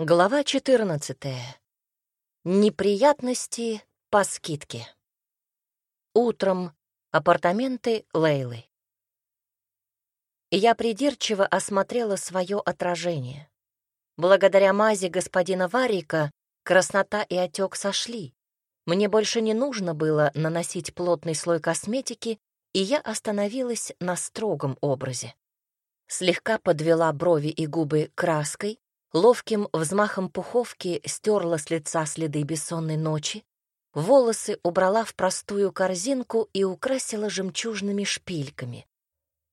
Глава 14. Неприятности по скидке. Утром. Апартаменты Лейлы. Я придирчиво осмотрела свое отражение. Благодаря мази господина Варика краснота и отек сошли. Мне больше не нужно было наносить плотный слой косметики, и я остановилась на строгом образе. Слегка подвела брови и губы краской, ловким взмахом пуховки стерла с лица следы бессонной ночи, волосы убрала в простую корзинку и украсила жемчужными шпильками.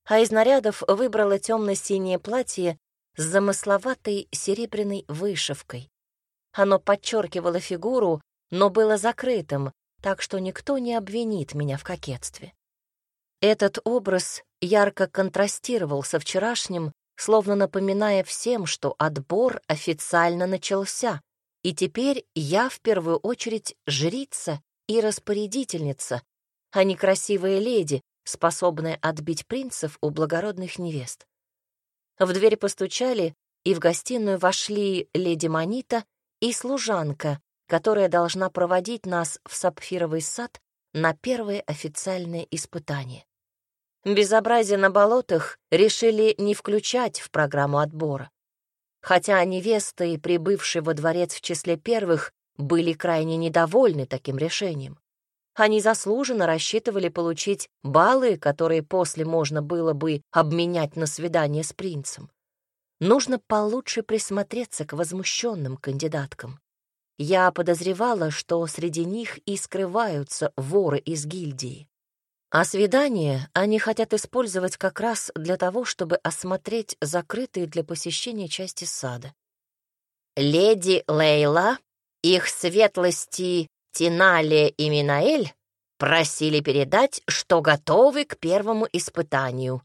А из нарядов выбрала темно-синее платье с замысловатой серебряной вышивкой. Оно подчеркивало фигуру, но было закрытым, так что никто не обвинит меня в кокетстве. Этот образ ярко контрастировал со вчерашним, словно напоминая всем, что отбор официально начался, и теперь я в первую очередь жрица и распорядительница, а не красивая леди, способная отбить принцев у благородных невест. В дверь постучали, и в гостиную вошли леди Манита и служанка, которая должна проводить нас в сапфировый сад на первое официальное испытание. Безобразие на болотах решили не включать в программу отбора. Хотя невесты, прибывшие во дворец в числе первых, были крайне недовольны таким решением. Они заслуженно рассчитывали получить баллы, которые после можно было бы обменять на свидание с принцем. Нужно получше присмотреться к возмущенным кандидаткам. Я подозревала, что среди них и скрываются воры из гильдии. А свидание они хотят использовать как раз для того, чтобы осмотреть закрытые для посещения части сада. Леди Лейла, их светлости Тиналия и Минаэль просили передать, что готовы к первому испытанию.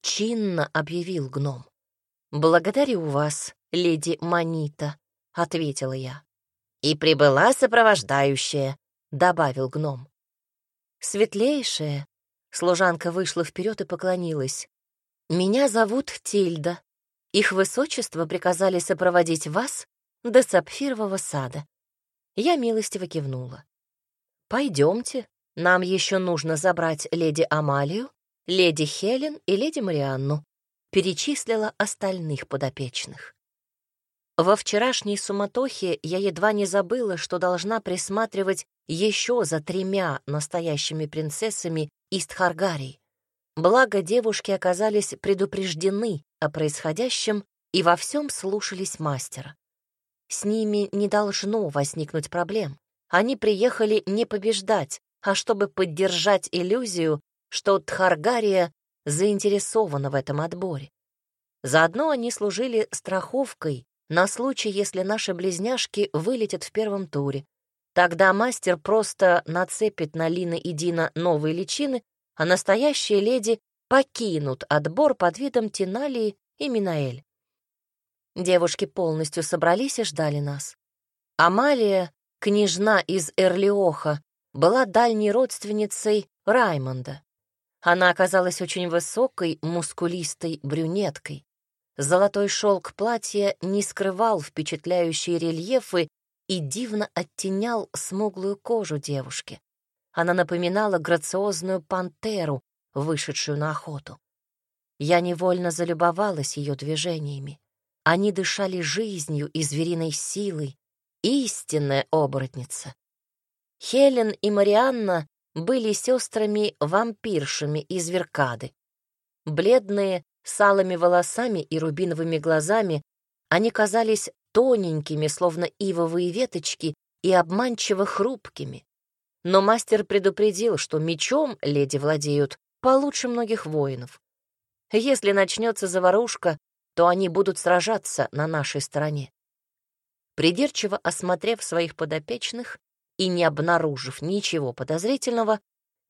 Чинно объявил гном. «Благодарю вас, леди Манита», — ответила я. «И прибыла сопровождающая», — добавил гном. «Светлейшая!» Служанка вышла вперед и поклонилась. «Меня зовут Тильда. Их высочество приказали сопроводить вас до сапфирового сада». Я милостиво кивнула. «Пойдемте, нам еще нужно забрать леди Амалию, леди Хелен и леди Марианну», перечислила остальных подопечных. Во вчерашней суматохе я едва не забыла, что должна присматривать еще за тремя настоящими принцессами Истхаргарий. Благо девушки оказались предупреждены о происходящем и во всем слушались мастера. С ними не должно возникнуть проблем. Они приехали не побеждать, а чтобы поддержать иллюзию, что Тхаргария заинтересована в этом отборе. Заодно они служили страховкой на случай, если наши близняшки вылетят в первом туре, Тогда мастер просто нацепит на Лины и Дина новые личины, а настоящие леди покинут отбор под видом Тиналии и Минаэль. Девушки полностью собрались и ждали нас. Амалия, княжна из Эрлиоха, была дальней родственницей Раймонда. Она оказалась очень высокой, мускулистой брюнеткой. Золотой шелк платья не скрывал впечатляющие рельефы и дивно оттенял смуглую кожу девушки. Она напоминала грациозную пантеру, вышедшую на охоту. Я невольно залюбовалась ее движениями. Они дышали жизнью и звериной силой. Истинная оборотница. Хелен и Марианна были сестрами-вампиршами из Веркады. Бледные, с алыми волосами и рубиновыми глазами, они казались тоненькими, словно ивовые веточки, и обманчиво хрупкими. Но мастер предупредил, что мечом леди владеют получше многих воинов. Если начнется заварушка, то они будут сражаться на нашей стороне. Придирчиво осмотрев своих подопечных и не обнаружив ничего подозрительного,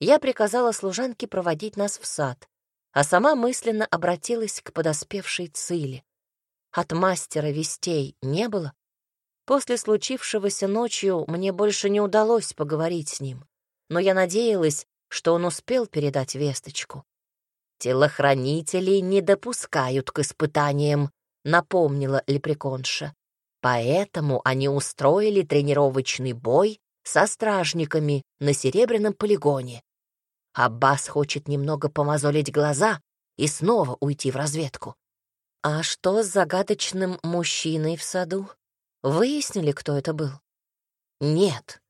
я приказала служанке проводить нас в сад, а сама мысленно обратилась к подоспевшей Циле. От мастера вестей не было. После случившегося ночью мне больше не удалось поговорить с ним, но я надеялась, что он успел передать весточку. «Телохранителей не допускают к испытаниям», — напомнила лепреконша. Поэтому они устроили тренировочный бой со стражниками на Серебряном полигоне. Аббас хочет немного помазолить глаза и снова уйти в разведку. А что с загадочным мужчиной в саду? Выяснили, кто это был? Нет.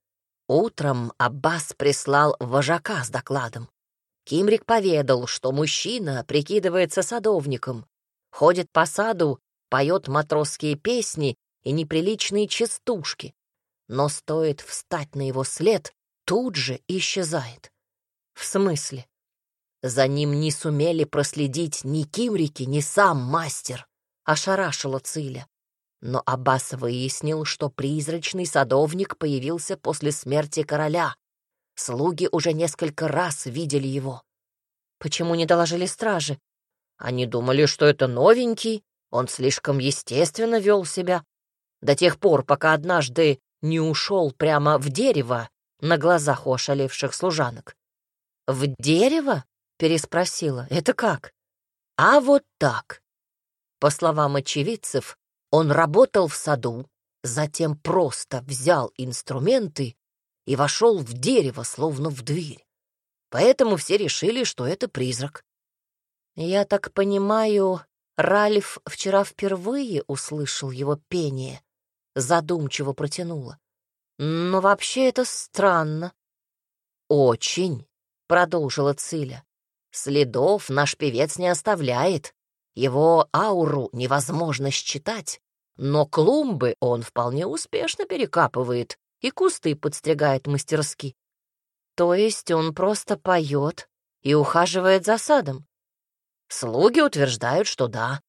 Утром Аббас прислал вожака с докладом. Кимрик поведал, что мужчина прикидывается садовником, ходит по саду, поет матросские песни и неприличные частушки, но стоит встать на его след, тут же исчезает. В смысле? За ним не сумели проследить ни Кимрики, ни сам мастер, ошарашила Циля. Но Аббас выяснил, что призрачный садовник появился после смерти короля. Слуги уже несколько раз видели его. Почему не доложили стражи? Они думали, что это новенький, он слишком естественно вел себя. До тех пор, пока однажды не ушел прямо в дерево на глазах у ошалевших служанок. «В дерево?» — переспросила. «Это как?» «А вот так». По словам очевидцев, он работал в саду, затем просто взял инструменты и вошел в дерево, словно в дверь. Поэтому все решили, что это призрак. Я так понимаю, Ральф вчера впервые услышал его пение, задумчиво протянула. Но вообще это странно. Очень, продолжила Циля. Следов наш певец не оставляет. Его ауру невозможно считать, но клумбы он вполне успешно перекапывает и кусты подстригает мастерски. То есть он просто поет и ухаживает за садом? Слуги утверждают, что да,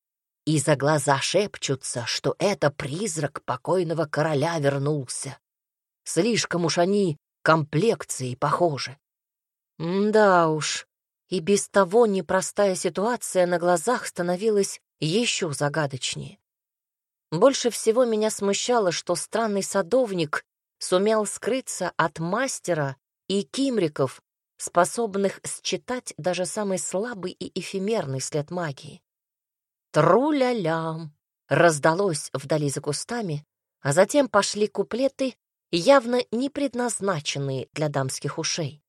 и за глаза шепчутся, что это призрак покойного короля вернулся. Слишком уж они комплекцией похожи. да уж, и без того непростая ситуация на глазах становилась еще загадочнее. Больше всего меня смущало, что странный садовник сумел скрыться от мастера и кимриков, способных считать даже самый слабый и эфемерный след магии. Тру-ля-лям раздалось вдали за кустами, а затем пошли куплеты, явно не предназначенные для дамских ушей.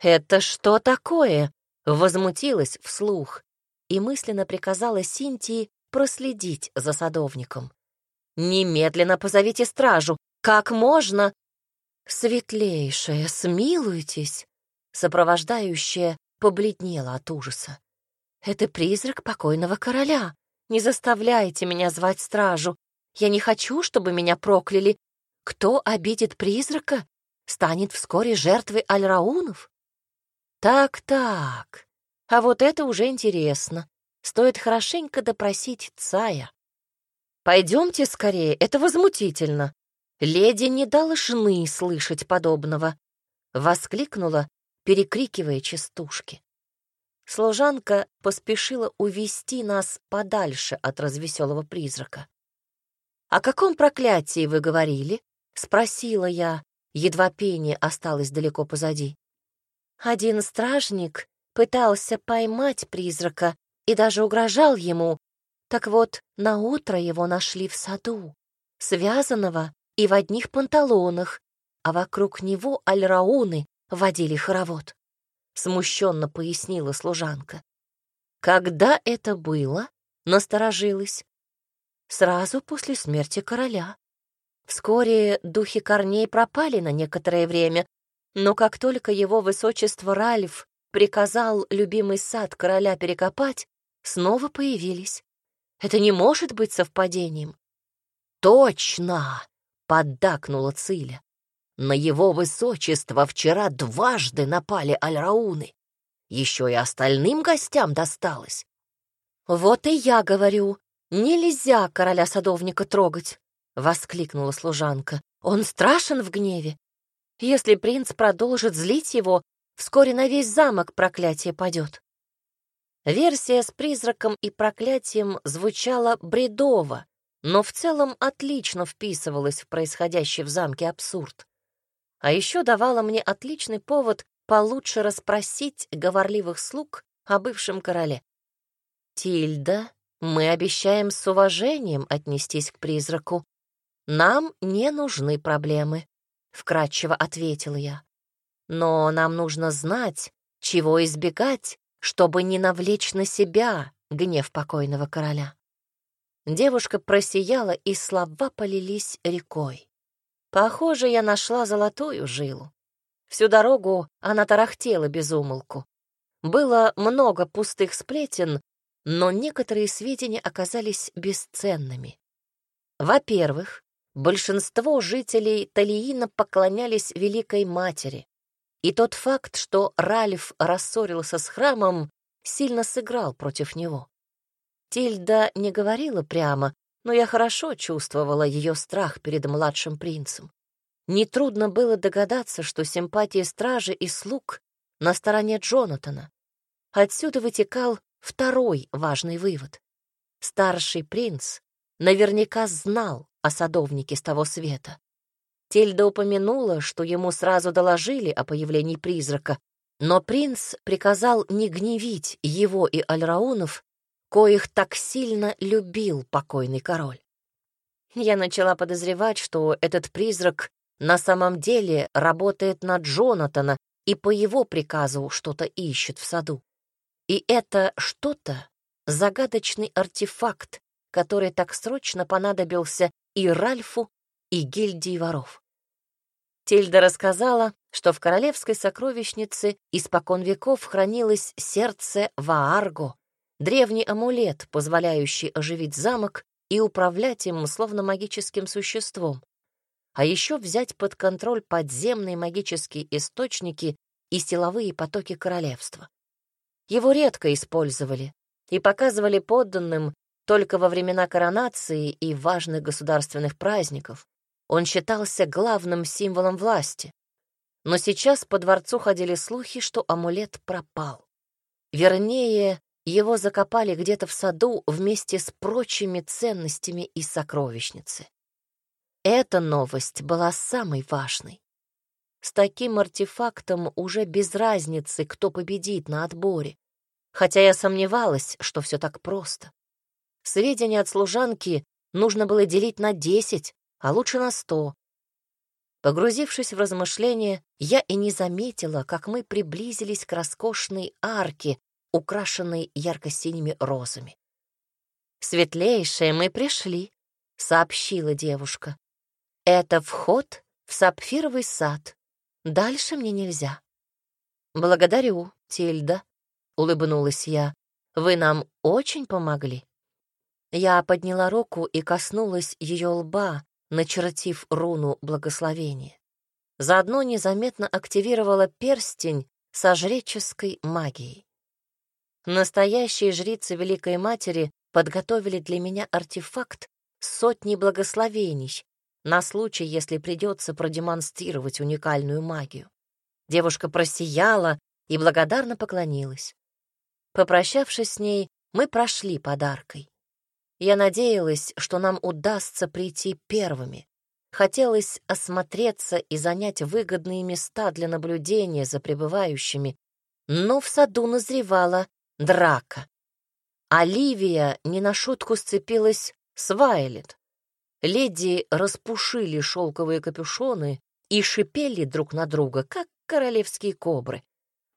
«Это что такое?» — возмутилась вслух и мысленно приказала Синтии проследить за садовником. «Немедленно позовите стражу! Как можно?» «Светлейшая, смилуйтесь!» Сопровождающая побледнела от ужаса. «Это призрак покойного короля. Не заставляйте меня звать стражу. Я не хочу, чтобы меня прокляли. Кто обидит призрака, станет вскоре жертвой альраунов». «Так-так, а вот это уже интересно. Стоит хорошенько допросить Цая. Пойдемте скорее, это возмутительно. Леди не должны слышать подобного», — воскликнула, перекрикивая частушки. Служанка поспешила увести нас подальше от развеселого призрака. «О каком проклятии вы говорили?» — спросила я, едва пение осталось далеко позади. Один стражник пытался поймать призрака и даже угрожал ему. Так вот, на утро его нашли в саду, связанного и в одних панталонах, а вокруг него альрауны водили хоровод. Смущенно пояснила служанка. Когда это было? Насторожилась. Сразу после смерти короля. Вскоре духи корней пропали на некоторое время, но как только его высочество Ральф приказал любимый сад короля перекопать, снова появились. Это не может быть совпадением. «Точно!» — поддакнула Циля. На его высочество вчера дважды напали альрауны. Еще и остальным гостям досталось. «Вот и я говорю, нельзя короля-садовника трогать!» — воскликнула служанка. «Он страшен в гневе. Если принц продолжит злить его, вскоре на весь замок проклятие падет». Версия с призраком и проклятием звучала бредово, но в целом отлично вписывалась в происходящий в замке абсурд а еще давала мне отличный повод получше расспросить говорливых слуг о бывшем короле. «Тильда, мы обещаем с уважением отнестись к призраку, «Нам не нужны проблемы», — вкратчиво ответила я. «Но нам нужно знать, чего избегать, чтобы не навлечь на себя гнев покойного короля». Девушка просияла, и слова полились рекой. Похоже, я нашла золотую жилу. Всю дорогу она тарахтела без умолку. Было много пустых сплетен, но некоторые сведения оказались бесценными. Во-первых, большинство жителей Талиина поклонялись Великой Матери, и тот факт, что Ральф рассорился с храмом, сильно сыграл против него. Тильда не говорила прямо, но я хорошо чувствовала ее страх перед младшим принцем. Нетрудно было догадаться, что симпатии стражи и слуг на стороне Джонатана. Отсюда вытекал второй важный вывод. Старший принц наверняка знал о садовнике с того света. Тильда упомянула, что ему сразу доложили о появлении призрака, но принц приказал не гневить его и Альраунов, коих так сильно любил покойный король. Я начала подозревать, что этот призрак на самом деле работает на Джонатана и по его приказу что-то ищет в саду. И это что-то — загадочный артефакт, который так срочно понадобился и Ральфу, и гильдии воров. Тильда рассказала, что в королевской сокровищнице испокон веков хранилось сердце Ваарго, древний амулет, позволяющий оживить замок и управлять им словно магическим существом, а еще взять под контроль подземные магические источники и силовые потоки королевства. Его редко использовали и показывали подданным только во времена коронации и важных государственных праздников. Он считался главным символом власти. Но сейчас по дворцу ходили слухи, что амулет пропал. Вернее, его закопали где-то в саду вместе с прочими ценностями из сокровищницы. Эта новость была самой важной. С таким артефактом уже без разницы, кто победит на отборе. Хотя я сомневалась, что все так просто. Сведения от служанки нужно было делить на десять, а лучше на сто. Погрузившись в размышления, я и не заметила, как мы приблизились к роскошной арке, украшенной ярко-синими розами. «Светлейшие, мы пришли», — сообщила девушка. «Это вход в сапфировый сад. Дальше мне нельзя». «Благодарю, Тильда», — улыбнулась я. «Вы нам очень помогли». Я подняла руку и коснулась ее лба, начертив руну благословения. Заодно незаметно активировала перстень со жреческой магией. Настоящие жрицы Великой Матери подготовили для меня артефакт сотни благословений на случай, если придется продемонстрировать уникальную магию. Девушка просияла и благодарно поклонилась. Попрощавшись с ней, мы прошли подаркой. Я надеялась, что нам удастся прийти первыми. Хотелось осмотреться и занять выгодные места для наблюдения за пребывающими, но в саду назревала драка. Оливия не на шутку сцепилась с Вайлет. Леди распушили шелковые капюшоны и шипели друг на друга, как королевские кобры.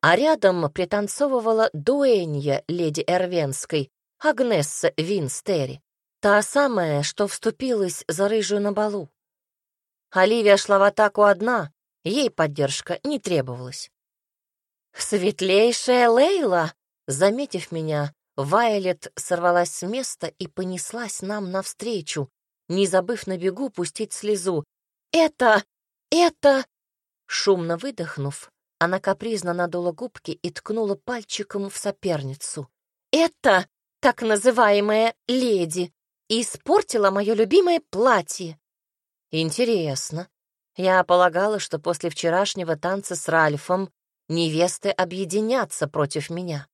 А рядом пританцовывала дуэнья леди Эрвенской, Агнесса Винстери, та самая, что вступилась за рыжую на балу. Оливия шла в атаку одна, ей поддержка не требовалась. «Светлейшая Лейла!» Заметив меня, Вайлет сорвалась с места и понеслась нам навстречу, не забыв на бегу пустить слезу. «Это... это...» Шумно выдохнув, она капризно надула губки и ткнула пальчиком в соперницу. «Это так называемая леди испортила мое любимое платье». «Интересно. Я полагала, что после вчерашнего танца с Ральфом невесты объединятся против меня.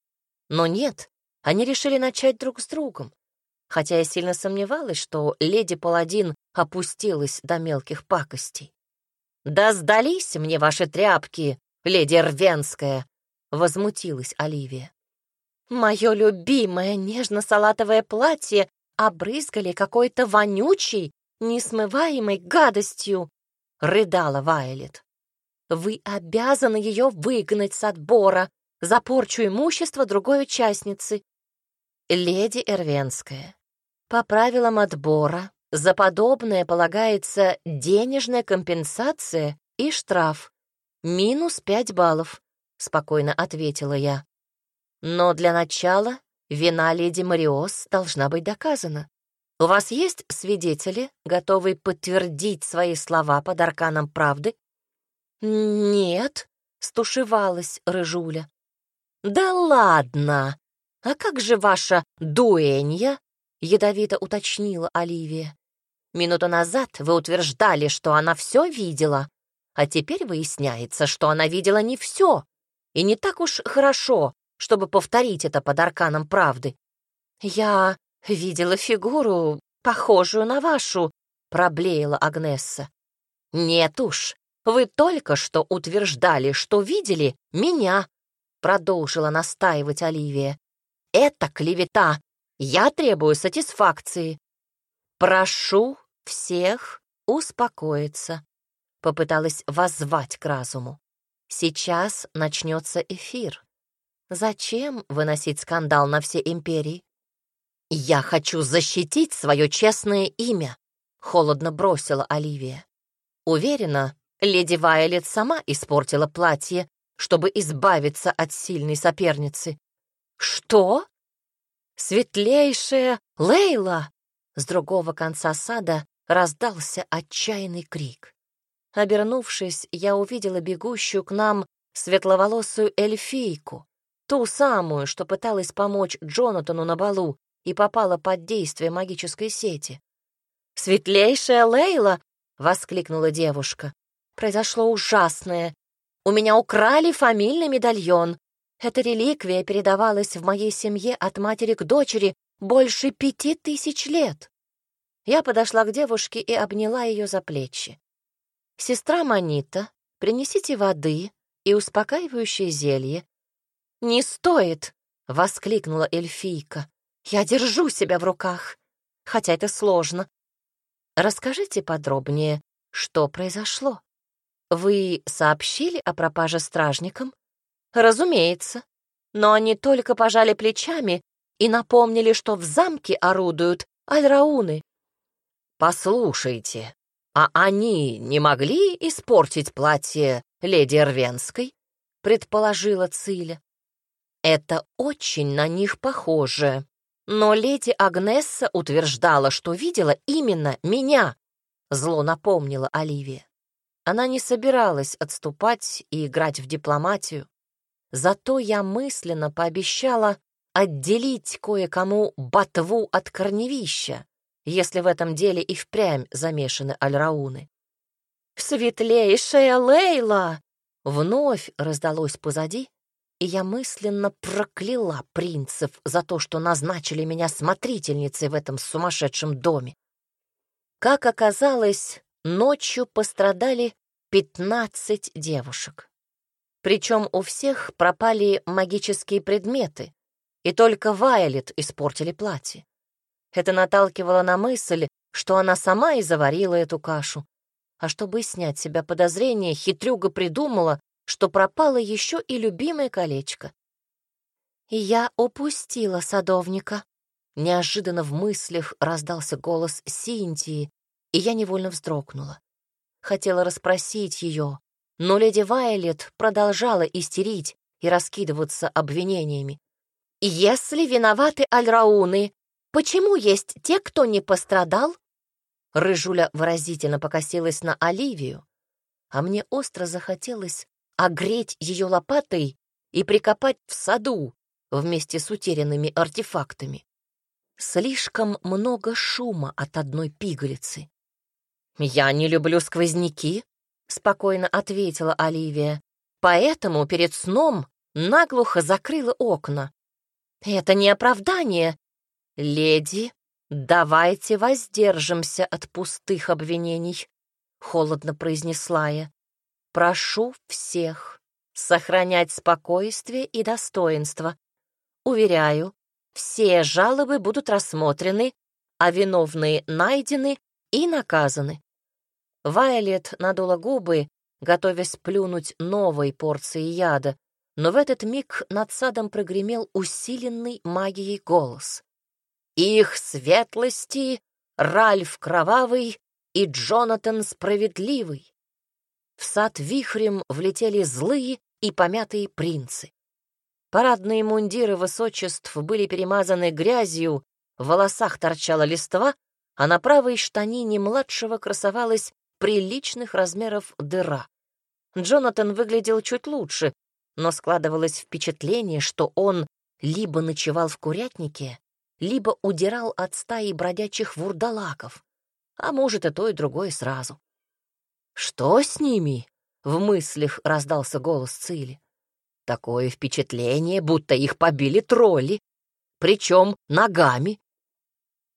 Но нет, они решили начать друг с другом. Хотя я сильно сомневалась, что леди Паладин опустилась до мелких пакостей. «Да сдались мне ваши тряпки, леди Рвенская!» — возмутилась Оливия. «Мое любимое нежно-салатовое платье обрызгали какой-то вонючей, несмываемой гадостью!» — рыдала Вайлет. «Вы обязаны ее выгнать с отбора за порчу имущества другой участницы. Леди Эрвенская, по правилам отбора за подобное полагается денежная компенсация и штраф. Минус пять баллов», — спокойно ответила я. «Но для начала вина леди Мариос должна быть доказана. У вас есть свидетели, готовые подтвердить свои слова под арканом правды?» «Нет», — стушевалась Рыжуля. «Да ладно! А как же ваша дуэнья?» — ядовито уточнила Оливия. «Минуту назад вы утверждали, что она все видела, а теперь выясняется, что она видела не все, и не так уж хорошо, чтобы повторить это под арканом правды. Я видела фигуру, похожую на вашу», — проблеяла Агнесса. «Нет уж, вы только что утверждали, что видели меня», — продолжила настаивать Оливия. «Это клевета. Я требую сатисфакции». «Прошу всех успокоиться», — попыталась воззвать к разуму. «Сейчас начнется эфир. Зачем выносить скандал на все империи?» «Я хочу защитить свое честное имя», — холодно бросила Оливия. Уверена, леди Вайолет сама испортила платье, чтобы избавиться от сильной соперницы. «Что? Светлейшая Лейла!» С другого конца сада раздался отчаянный крик. Обернувшись, я увидела бегущую к нам светловолосую эльфийку, ту самую, что пыталась помочь Джонатану на балу и попала под действие магической сети. «Светлейшая Лейла!» — воскликнула девушка. «Произошло ужасное. У меня украли фамильный медальон. Эта реликвия передавалась в моей семье от матери к дочери больше пяти тысяч лет. Я подошла к девушке и обняла ее за плечи. «Сестра Манита, принесите воды и успокаивающее зелье». «Не стоит!» — воскликнула эльфийка. «Я держу себя в руках, хотя это сложно. Расскажите подробнее, что произошло?» «Вы сообщили о пропаже стражникам?» «Разумеется. Но они только пожали плечами и напомнили, что в замке орудуют альрауны». «Послушайте, а они не могли испортить платье леди Эрвенской?» — предположила Циля. «Это очень на них похоже. Но леди Агнесса утверждала, что видела именно меня», — зло напомнила Оливия. Она не собиралась отступать и играть в дипломатию. Зато я мысленно пообещала отделить кое-кому ботву от корневища, если в этом деле и впрямь замешаны альрауны. «Светлейшая Лейла!» Вновь раздалось позади, и я мысленно прокляла принцев за то, что назначили меня смотрительницей в этом сумасшедшем доме. Как оказалось, ночью пострадали Пятнадцать девушек. Причем у всех пропали магические предметы, и только Вайлет испортили платье. Это наталкивало на мысль, что она сама и заварила эту кашу. А чтобы снять себя подозрение, хитрюга придумала, что пропало еще и любимое колечко. Я упустила садовника. Неожиданно в мыслях раздался голос Синтии, и я невольно вздрогнула. Хотела расспросить ее, но леди Вайлет продолжала истерить и раскидываться обвинениями. «Если виноваты альрауны, почему есть те, кто не пострадал?» Рыжуля выразительно покосилась на Оливию, а мне остро захотелось огреть ее лопатой и прикопать в саду вместе с утерянными артефактами. Слишком много шума от одной пигалицы. «Я не люблю сквозняки», — спокойно ответила Оливия. «Поэтому перед сном наглухо закрыла окна. Это не оправдание. Леди, давайте воздержимся от пустых обвинений», — холодно произнесла я. «Прошу всех сохранять спокойствие и достоинство. Уверяю, все жалобы будут рассмотрены, а виновные найдены и наказаны. Вайолет надула губы, готовясь плюнуть новой порции яда, но в этот миг над садом прогремел усиленный магией голос. «Их светлости Ральф Кровавый и Джонатан Справедливый!» В сад вихрем влетели злые и помятые принцы. Парадные мундиры высочеств были перемазаны грязью, в волосах торчала листва, а на правой штанине младшего красовалась приличных размеров дыра. Джонатан выглядел чуть лучше, но складывалось впечатление, что он либо ночевал в курятнике, либо удирал от стаи бродячих вурдалаков, а может и то, и другое сразу. «Что с ними?» — в мыслях раздался голос Цили. «Такое впечатление, будто их побили тролли, причем ногами».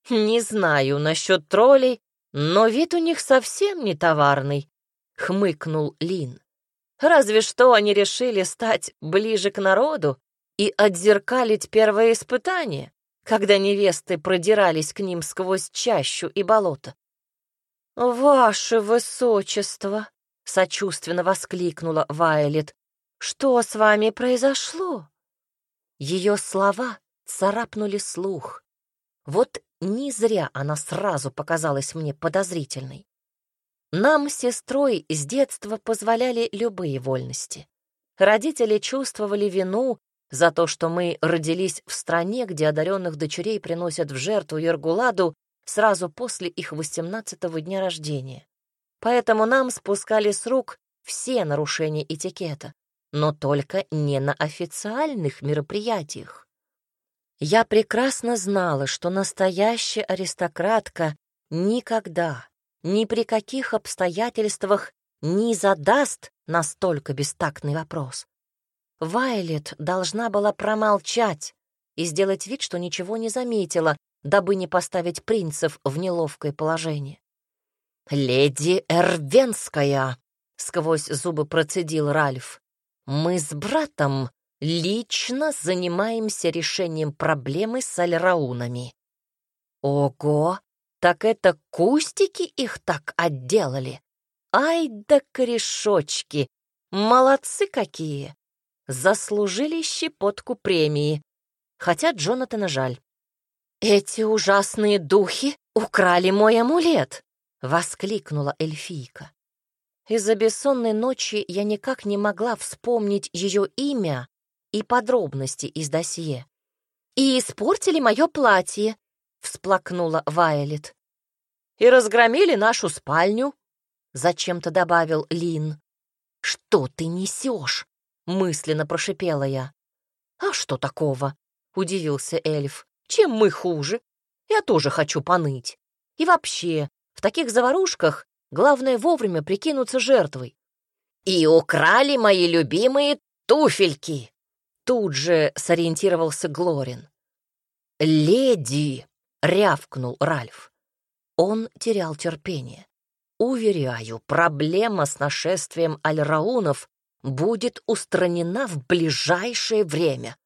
«Не знаю насчет троллей, но вид у них совсем не товарный», — хмыкнул Лин. «Разве что они решили стать ближе к народу и отзеркалить первое испытание, когда невесты продирались к ним сквозь чащу и болото». «Ваше высочество!» — сочувственно воскликнула Вайлет. «Что с вами произошло?» Ее слова царапнули слух. Вот не зря она сразу показалась мне подозрительной. Нам с сестрой с детства позволяли любые вольности. Родители чувствовали вину за то, что мы родились в стране, где одаренных дочерей приносят в жертву Ергуладу сразу после их восемнадцатого дня рождения. Поэтому нам спускали с рук все нарушения этикета, но только не на официальных мероприятиях. Я прекрасно знала, что настоящая аристократка никогда, ни при каких обстоятельствах не задаст настолько бестактный вопрос. Вайлет должна была промолчать и сделать вид, что ничего не заметила, дабы не поставить принцев в неловкое положение. «Леди Эрвенская!» — сквозь зубы процедил Ральф. «Мы с братом лично занимаемся решением проблемы с альраунами. Ого, так это кустики их так отделали? Ай да корешочки, молодцы какие! Заслужили щепотку премии, хотя Джонатана жаль. «Эти ужасные духи украли мой амулет!» — воскликнула эльфийка. Из-за бессонной ночи я никак не могла вспомнить ее имя и подробности из досье. «И испортили мое платье», — всплакнула Вайлет. «И разгромили нашу спальню», — зачем-то добавил Лин. «Что ты несешь?» — мысленно прошипела я. «А что такого?» — удивился эльф. «Чем мы хуже? Я тоже хочу поныть. И вообще, в таких заварушках главное вовремя прикинуться жертвой». «И украли мои любимые туфельки!» Тут же сориентировался Глорин. «Леди!» — рявкнул Ральф. Он терял терпение. «Уверяю, проблема с нашествием альраунов будет устранена в ближайшее время.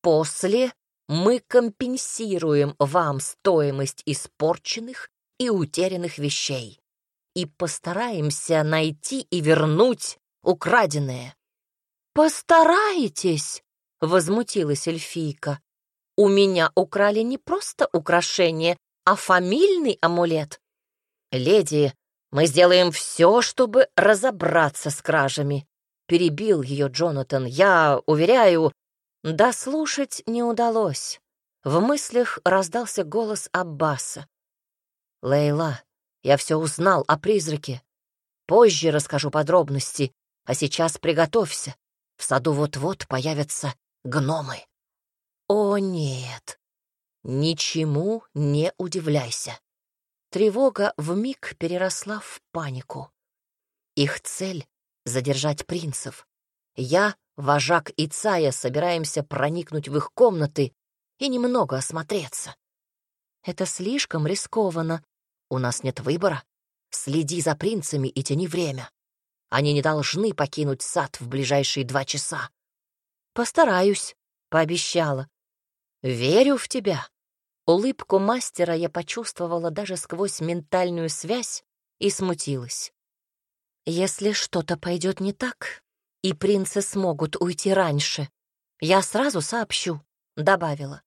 После мы компенсируем вам стоимость испорченных и утерянных вещей и постараемся найти и вернуть украденное. «Постарайтесь!» — возмутилась эльфийка. «У меня украли не просто украшение, а фамильный амулет. Леди, мы сделаем все, чтобы разобраться с кражами», — перебил ее Джонатан. «Я уверяю...» Дослушать не удалось. В мыслях раздался голос Аббаса. «Лейла, я все узнал о призраке. Позже расскажу подробности, а сейчас приготовься. В саду вот-вот появятся гномы. О, нет! Ничему не удивляйся. Тревога вмиг переросла в панику. Их цель — задержать принцев. Я, вожак и Цая, собираемся проникнуть в их комнаты и немного осмотреться. Это слишком рискованно. У нас нет выбора. Следи за принцами и тяни время. Они не должны покинуть сад в ближайшие два часа. Постараюсь, пообещала. Верю в тебя. Улыбку мастера я почувствовала даже сквозь ментальную связь и смутилась. Если что-то пойдет не так, и принцы смогут уйти раньше, я сразу сообщу, — добавила.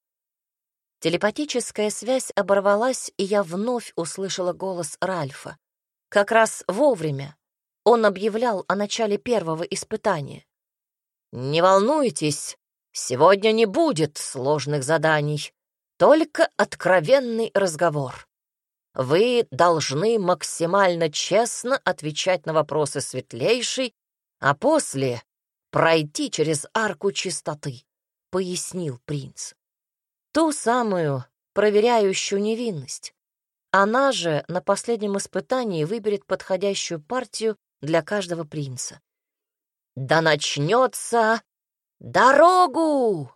Телепатическая связь оборвалась, и я вновь услышала голос Ральфа. Как раз вовремя. Он объявлял о начале первого испытания. «Не волнуйтесь, сегодня не будет сложных заданий, только откровенный разговор. Вы должны максимально честно отвечать на вопросы светлейшей, а после пройти через арку чистоты», — пояснил принц. Ту самую, проверяющую невинность. Она же на последнем испытании выберет подходящую партию для каждого принца. Да начнется дорогу!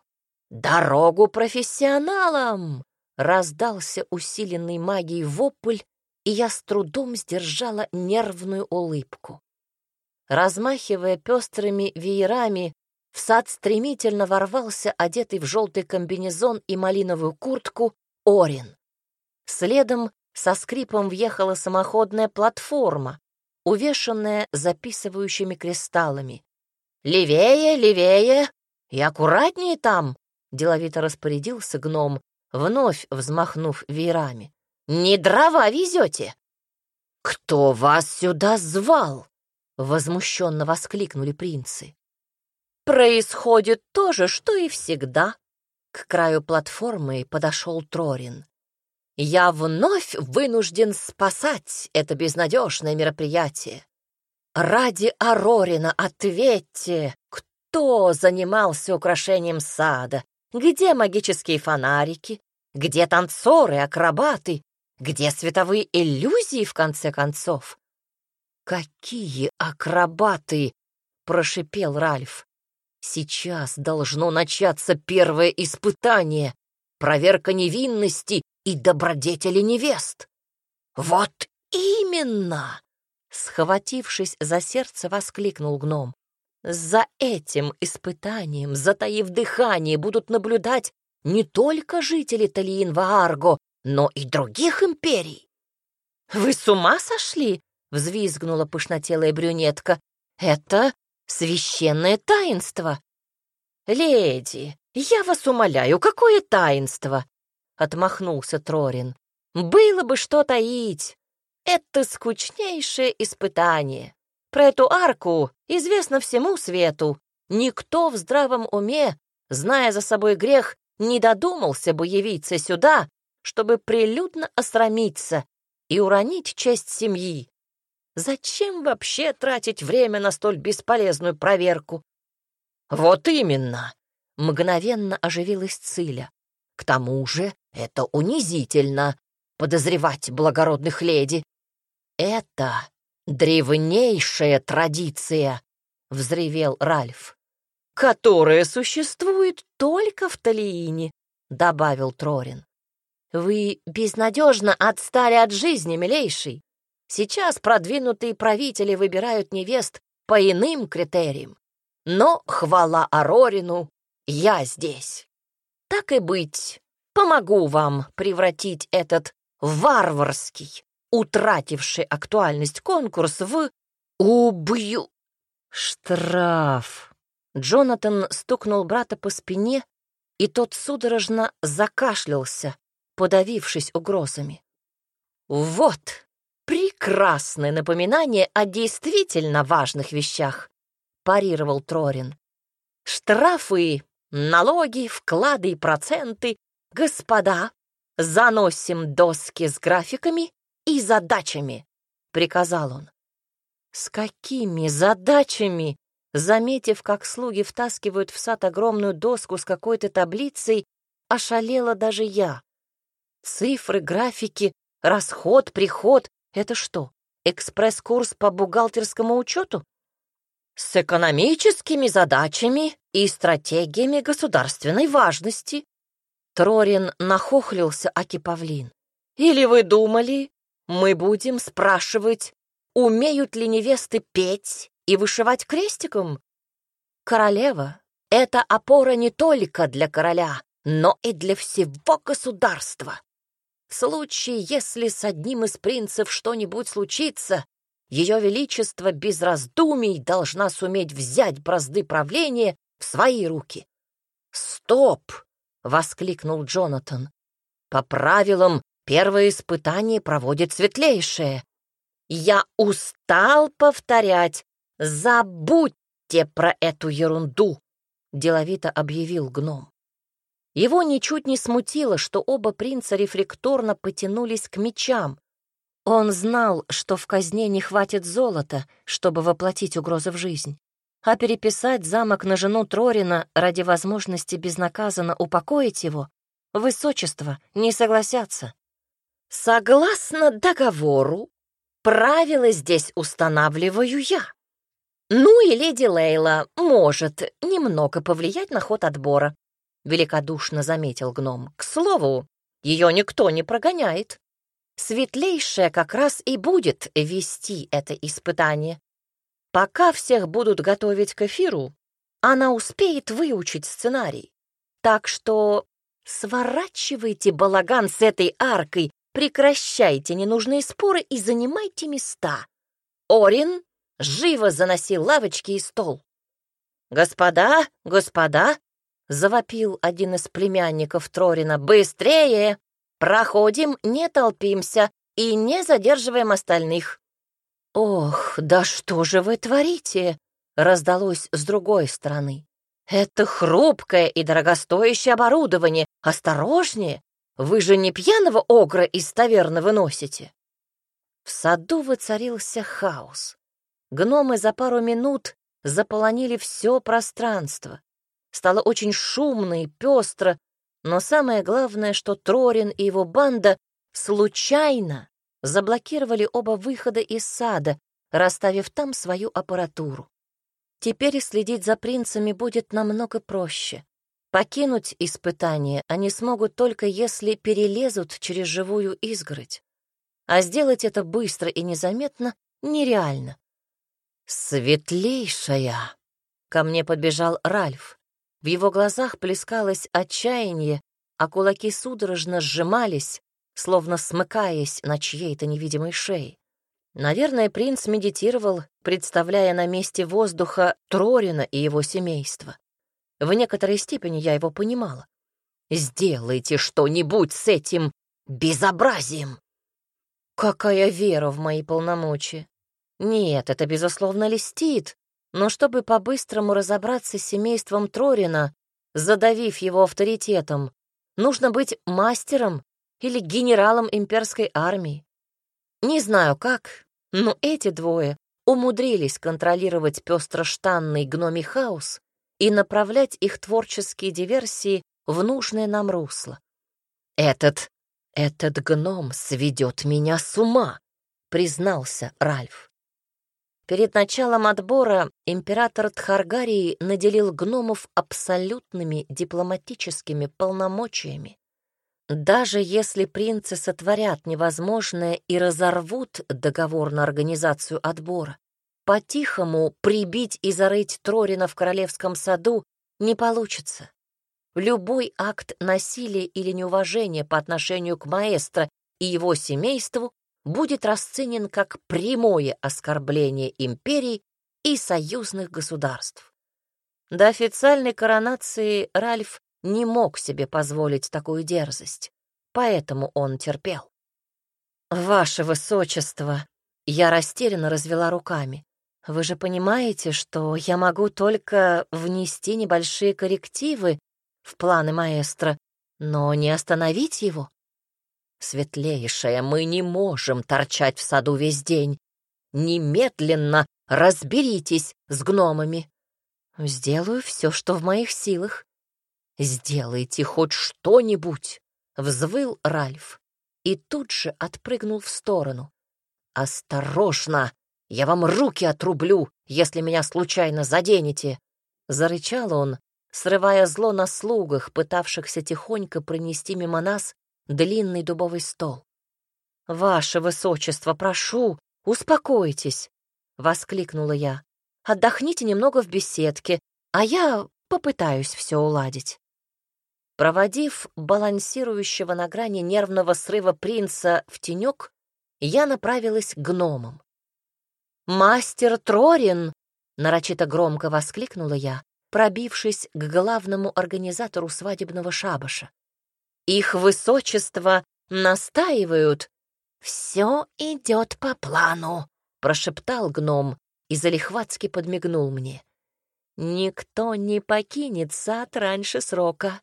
Дорогу профессионалам! Раздался усиленный магией вопль, и я с трудом сдержала нервную улыбку. Размахивая пестрыми веерами, в сад стремительно ворвался одетый в желтый комбинезон и малиновую куртку Орин. Следом со скрипом въехала самоходная платформа, увешанная записывающими кристаллами. «Левее, левее и аккуратнее там!» — деловито распорядился гном, вновь взмахнув веерами. «Не дрова везете!» «Кто вас сюда звал?» — возмущенно воскликнули принцы. Происходит то же, что и всегда. К краю платформы подошел Трорин. Я вновь вынужден спасать это безнадежное мероприятие. Ради Арорина ответьте, кто занимался украшением сада? Где магические фонарики? Где танцоры, акробаты? Где световые иллюзии, в конце концов? «Какие акробаты!» — прошипел Ральф. Сейчас должно начаться первое испытание, проверка невинности и добродетели невест. Вот именно! Схватившись за сердце, воскликнул гном. За этим испытанием, затаив дыхание, будут наблюдать не только жители Талиин-Ваарго, но и других империй. «Вы с ума сошли?» — взвизгнула пышнотелая брюнетка. «Это священное таинство. Леди, я вас умоляю, какое таинство? Отмахнулся Трорин. Было бы что таить. Это скучнейшее испытание. Про эту арку известно всему свету. Никто в здравом уме, зная за собой грех, не додумался бы явиться сюда, чтобы прилюдно осрамиться и уронить честь семьи. Зачем вообще тратить время на столь бесполезную проверку? Вот именно, мгновенно оживилась Циля. К тому же это унизительно подозревать благородных леди. Это древнейшая традиция, взревел Ральф, которая существует только в Талиине, добавил Трорин. Вы безнадежно отстали от жизни, милейший. Сейчас продвинутые правители выбирают невест по иным критериям. Но, хвала Арорину, я здесь. Так и быть, помогу вам превратить этот варварский, утративший актуальность конкурс в «Убью!» «Штраф!» Джонатан стукнул брата по спине, и тот судорожно закашлялся, подавившись угрозами. «Вот!» Прекрасное напоминание о действительно важных вещах», — парировал Трорин. «Штрафы, налоги, вклады и проценты. Господа, заносим доски с графиками и задачами», — приказал он. «С какими задачами?» Заметив, как слуги втаскивают в сад огромную доску с какой-то таблицей, ошалела даже я. Цифры, графики, расход, приход, это что, экспресс-курс по бухгалтерскому учету? С экономическими задачами и стратегиями государственной важности. Трорин нахохлился Аки Павлин. Или вы думали, мы будем спрашивать, умеют ли невесты петь и вышивать крестиком? Королева — это опора не только для короля, но и для всего государства. В случае, если с одним из принцев что-нибудь случится, ее Величество без раздумий должна суметь взять бразды правления в свои руки. «Стоп!» — воскликнул Джонатан. «По правилам, первое испытание проводит светлейшее. Я устал повторять. Забудьте про эту ерунду!» — деловито объявил гном. Его ничуть не смутило, что оба принца рефлекторно потянулись к мечам. Он знал, что в казне не хватит золота, чтобы воплотить угрозы в жизнь. А переписать замок на жену Трорина ради возможности безнаказанно упокоить его высочество не согласятся. Согласно договору, правила здесь устанавливаю я. Ну и леди Лейла может немного повлиять на ход отбора, великодушно заметил гном. К слову, ее никто не прогоняет. Светлейшая как раз и будет вести это испытание. Пока всех будут готовить к эфиру, она успеет выучить сценарий. Так что сворачивайте балаган с этой аркой, прекращайте ненужные споры и занимайте места. Орин, живо заноси лавочки и стол. «Господа, господа!» — завопил один из племянников Трорина. «Быстрее! Проходим, не толпимся и не задерживаем остальных». «Ох, да что же вы творите?» — раздалось с другой стороны. «Это хрупкое и дорогостоящее оборудование. Осторожнее! Вы же не пьяного огра из таверны выносите!» В саду воцарился хаос. Гномы за пару минут заполонили все пространство. Стало очень шумно и пестро, но самое главное, что Трорин и его банда случайно заблокировали оба выхода из сада, расставив там свою аппаратуру. Теперь следить за принцами будет намного проще. Покинуть испытание они смогут только если перелезут через живую изгородь. А сделать это быстро и незаметно нереально. «Светлейшая!» — ко мне подбежал Ральф. В его глазах плескалось отчаяние, а кулаки судорожно сжимались, словно смыкаясь на чьей-то невидимой шее. Наверное, принц медитировал, представляя на месте воздуха Трорина и его семейство. В некоторой степени я его понимала. «Сделайте что-нибудь с этим безобразием!» Какая вера в мои полномочия! Нет, это, безусловно, льстит, но чтобы по-быстрому разобраться с семейством Трорина, задавив его авторитетом, нужно быть мастером или генералом имперской армии. Не знаю как, но эти двое умудрились контролировать пестроштанный гномий хаос и направлять их творческие диверсии в нужное нам русло. «Этот, этот гном сведет меня с ума», — признался Ральф. Перед началом отбора император Тхаргарии наделил гномов абсолютными дипломатическими полномочиями. Даже если принцы сотворят невозможное и разорвут договор на организацию отбора, по-тихому прибить и зарыть Трорина в королевском саду не получится. Любой акт насилия или неуважения по отношению к маэстро и его семейству будет расценен как прямое оскорбление империи и союзных государств. До официальной коронации Ральф не мог себе позволить такую дерзость, поэтому он терпел. «Ваше Высочество!» Я растерянно развела руками. «Вы же понимаете, что я могу только внести небольшие коррективы в планы маэстро, но не остановить его?» «Светлейшая, мы не можем торчать в саду весь день. Немедленно разберитесь с гномами». «Сделаю все, что в моих силах». «Сделайте хоть что-нибудь», — взвыл Ральф и тут же отпрыгнул в сторону. «Осторожно! Я вам руки отрублю, если меня случайно заденете!» Зарычал он, срывая зло на слугах, пытавшихся тихонько пронести мимо нас длинный дубовый стол. «Ваше высочество, прошу, успокойтесь!» — воскликнула я. «Отдохните немного в беседке, а я попытаюсь все уладить». Проводив балансирующего на грани нервного срыва принца в тенек, я направилась к гномам. «Мастер Трорин!» — нарочито громко воскликнула я, пробившись к главному организатору свадебного шабаша. «Их высочество настаивают!» «Все идет по плану!» — прошептал гном и залихватски подмигнул мне. «Никто не покинет сад раньше срока.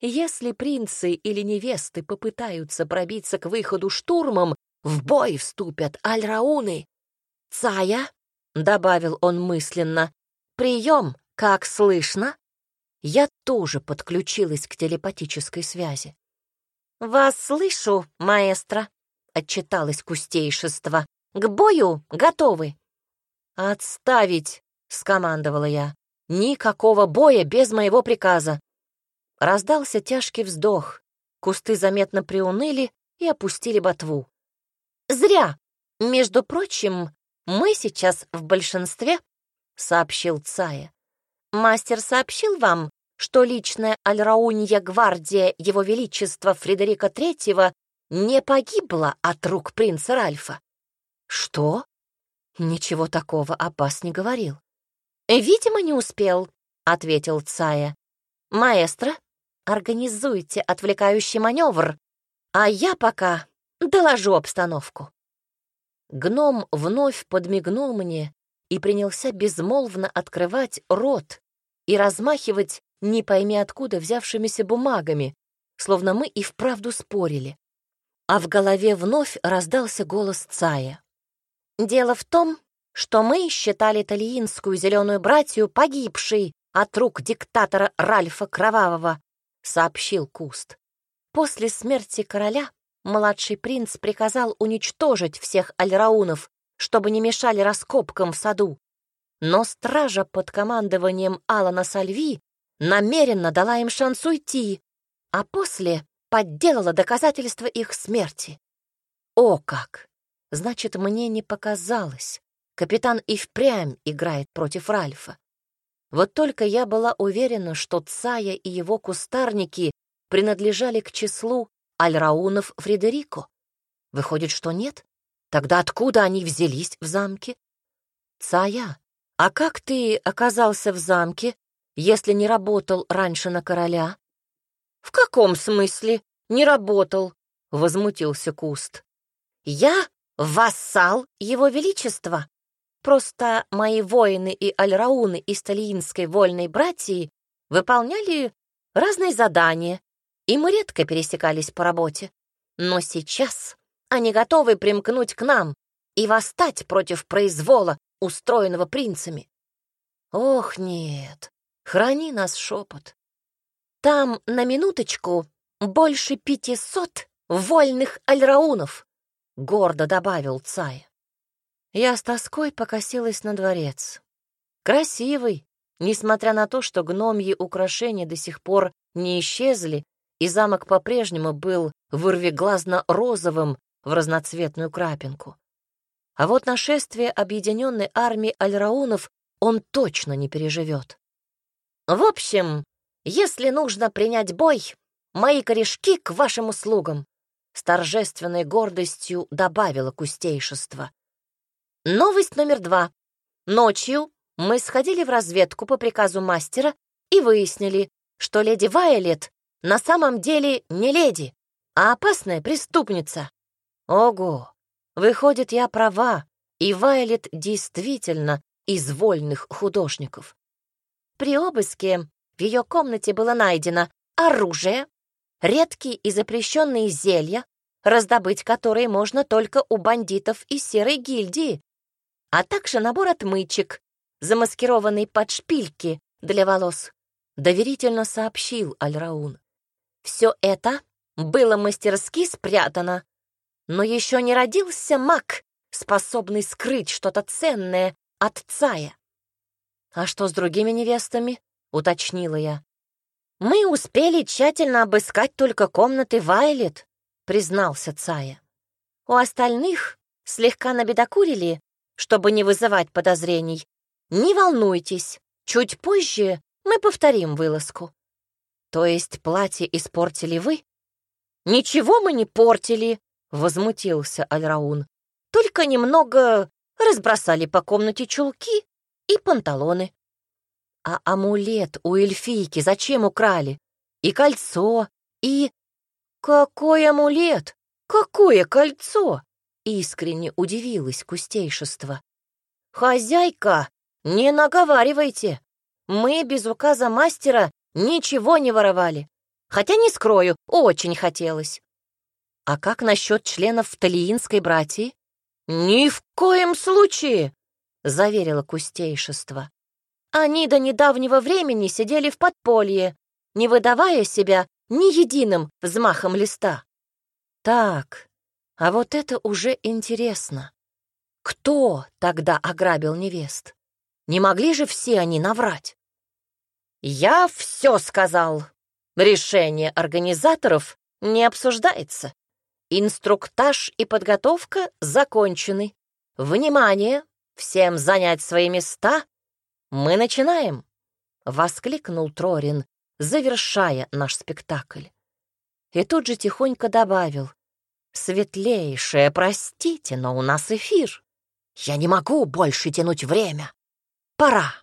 Если принцы или невесты попытаются пробиться к выходу штурмом, в бой вступят альрауны. Цая, — добавил он мысленно, — прием, как слышно? Я тоже подключилась к телепатической связи. «Вас слышу, маэстро», — отчиталось кустейшество. «К бою готовы». «Отставить!» — скомандовала я. «Никакого боя без моего приказа!» Раздался тяжкий вздох. Кусты заметно приуныли и опустили ботву. «Зря! Между прочим, мы сейчас в большинстве», — сообщил Цая. «Мастер сообщил вам, что личная Альраунья гвардия Его Величества Фредерика Третьего не погибла от рук принца Ральфа». «Что?» Ничего такого Аббас не говорил. «Видимо, не успел», — ответил Цая. «Маэстро, организуйте отвлекающий маневр, а я пока доложу обстановку». Гном вновь подмигнул мне и принялся безмолвно открывать рот и размахивать не пойми откуда взявшимися бумагами, словно мы и вправду спорили. А в голове вновь раздался голос Цая. Дело в том, что мы считали Талиинскую зеленую братью погибшей от рук диктатора Ральфа Кровавого, сообщил Куст. После смерти короля младший принц приказал уничтожить всех альраунов, чтобы не мешали раскопкам в саду. Но стража под командованием Алана Сальви намеренно дала им шанс уйти, а после подделала доказательства их смерти. О как! Значит, мне не показалось. Капитан и впрямь играет против Ральфа. Вот только я была уверена, что Цая и его кустарники принадлежали к числу альраунов Фредерико. Выходит, что нет? Тогда откуда они взялись в замке? Цая, а как ты оказался в замке, если не работал раньше на короля? В каком смысле не работал? Возмутился Куст. Я «Вассал Его Величества! Просто мои воины и альрауны из Талиинской вольной братьи выполняли разные задания, и мы редко пересекались по работе. Но сейчас они готовы примкнуть к нам и восстать против произвола, устроенного принцами. Ох, нет, храни нас шепот. Там, на минуточку, больше пятисот вольных альраунов. — гордо добавил Цай. Я с тоской покосилась на дворец. Красивый, несмотря на то, что гномьи украшения до сих пор не исчезли, и замок по-прежнему был вырвиглазно-розовым в разноцветную крапинку. А вот нашествие объединенной армии альраунов он точно не переживет. В общем, если нужно принять бой, мои корешки к вашим услугам, с торжественной гордостью добавила кустейшество. Новость номер два. Ночью мы сходили в разведку по приказу мастера и выяснили, что леди Вайолет на самом деле не леди, а опасная преступница. Ого! Выходит, я права, и Вайолет действительно из вольных художников. При обыске в ее комнате было найдено оружие, редкие и запрещенные зелья, раздобыть которые можно только у бандитов из серой гильдии, а также набор отмычек, замаскированный под шпильки для волос, доверительно сообщил Альраун. Все это было мастерски спрятано, но еще не родился маг, способный скрыть что-то ценное от Цая. «А что с другими невестами?» — уточнила я. «Мы успели тщательно обыскать только комнаты Вайлет», — признался Цая. «У остальных слегка набедокурили, чтобы не вызывать подозрений. Не волнуйтесь, чуть позже мы повторим вылазку». То есть платье испортили вы? Ничего мы не портили, возмутился Альраун. Только немного разбросали по комнате чулки и панталоны. А амулет у эльфийки зачем украли? И кольцо, и... Какой амулет? Какое кольцо? Искренне удивилась кустейшество. Хозяйка, не наговаривайте. Мы без указа мастера ничего не воровали. Хотя, не скрою, очень хотелось. А как насчет членов Талиинской братьи? Ни в коем случае, заверила кустейшество. Они до недавнего времени сидели в подполье, не выдавая себя ни единым взмахом листа. Так, а вот это уже интересно. Кто тогда ограбил невест? Не могли же все они наврать? Я все сказал. Решение организаторов не обсуждается. Инструктаж и подготовка закончены. Внимание! Всем занять свои места «Мы начинаем!» — воскликнул Трорин, завершая наш спектакль. И тут же тихонько добавил. «Светлейшая, простите, но у нас эфир. Я не могу больше тянуть время. Пора!»